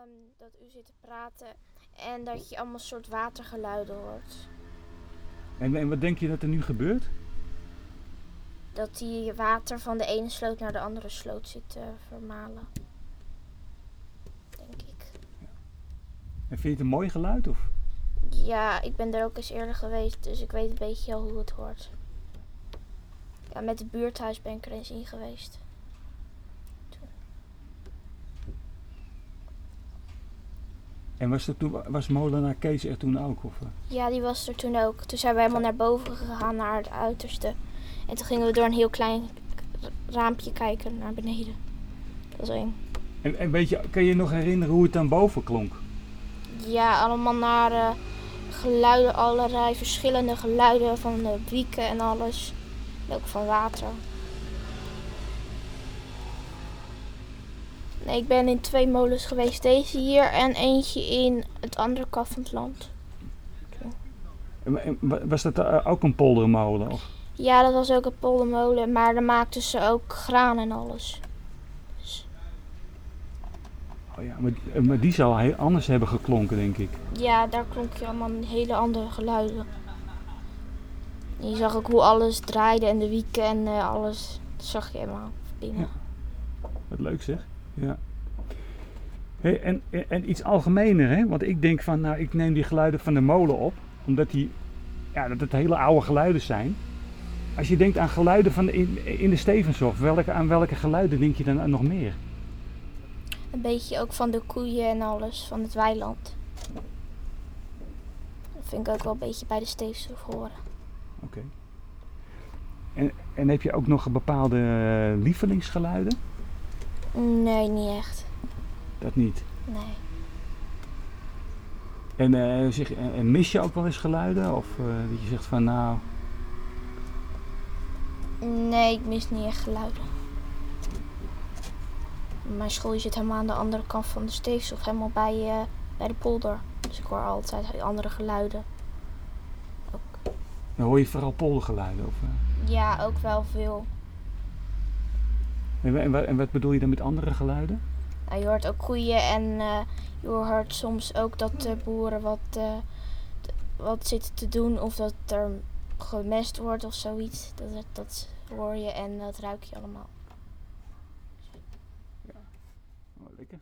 ehm, dat u zit te praten en dat je allemaal soort watergeluiden hoort. En, en wat denk je dat er nu gebeurt? Dat die water van de ene sloot naar de andere sloot zit te vermalen. Denk ik. En vind je het een mooi geluid? Of? Ja, ik ben er ook eens eerder geweest, dus ik weet een beetje al hoe het hoort. Ja, met het buurthuis ben ik er eens in geweest. En was, er toen, was molenaar Kees er toen ook? Of? Ja, die was er toen ook. Toen zijn we helemaal naar boven gegaan, naar het uiterste. En toen gingen we door een heel klein raampje kijken naar beneden. Dat was eng. En, en weet je, kan je je nog herinneren hoe het dan boven klonk? Ja, allemaal naar eh, geluiden, allerlei verschillende geluiden van de wieken en alles. En ook van water. Ik ben in twee molens geweest. Deze hier en eentje in het andere kant van het land. Was dat eh, ook een poldermolen? Of? Ja, dat was ook een poldermolen, maar daar maakten ze ook graan en alles. Oh ja, maar, eh, maar die zou heel anders hebben geklonken, denk ik. Ja, daar klonk je allemaal hele andere geluiden. En je zag ook hoe alles draaide en de wieken en eh, alles. Dat zag je helemaal binnen. Ja. Wat leuk zeg. Ja. En, en- iets algemener, hè? Want ik denk van, nou, ik neem die geluiden van de molen op, omdat die, ja, dat het hele oude geluiden zijn. Als je denkt aan geluiden van de, in, in de Stevenshof, welke, aan welke geluiden denk je dan nog meer? Een beetje ook van de koeien en alles, van het weiland. Dat vind ik ook wel een beetje bij de steefstof horen. Oké. En, en heb je ook nog bepaalde eh, lievelingsgeluiden? Nee, niet echt. Dat niet. Nee. En, eh, zeg, en, mis je ook wel eens geluiden? Of eh, dat je zegt van, nou, Nee, ik mis niet echt geluiden. Mijn school zit helemaal aan de andere kant van de steefstof, helemaal bij, eh, bij de polder. Dus ik hoor altijd andere geluiden. Ook. dan hoor je vooral poldergeluiden? Of? Ja, ook wel veel. En, en wat bedoel je dan met andere geluiden? Nou, je hoort ook koeien en eh, je hoort soms ook dat de boeren wat, eh, wat zitten te doen of dat er gemest wordt of zoiets. Dat, dat, hoor je en dat ruik je allemaal. Oh, lekker.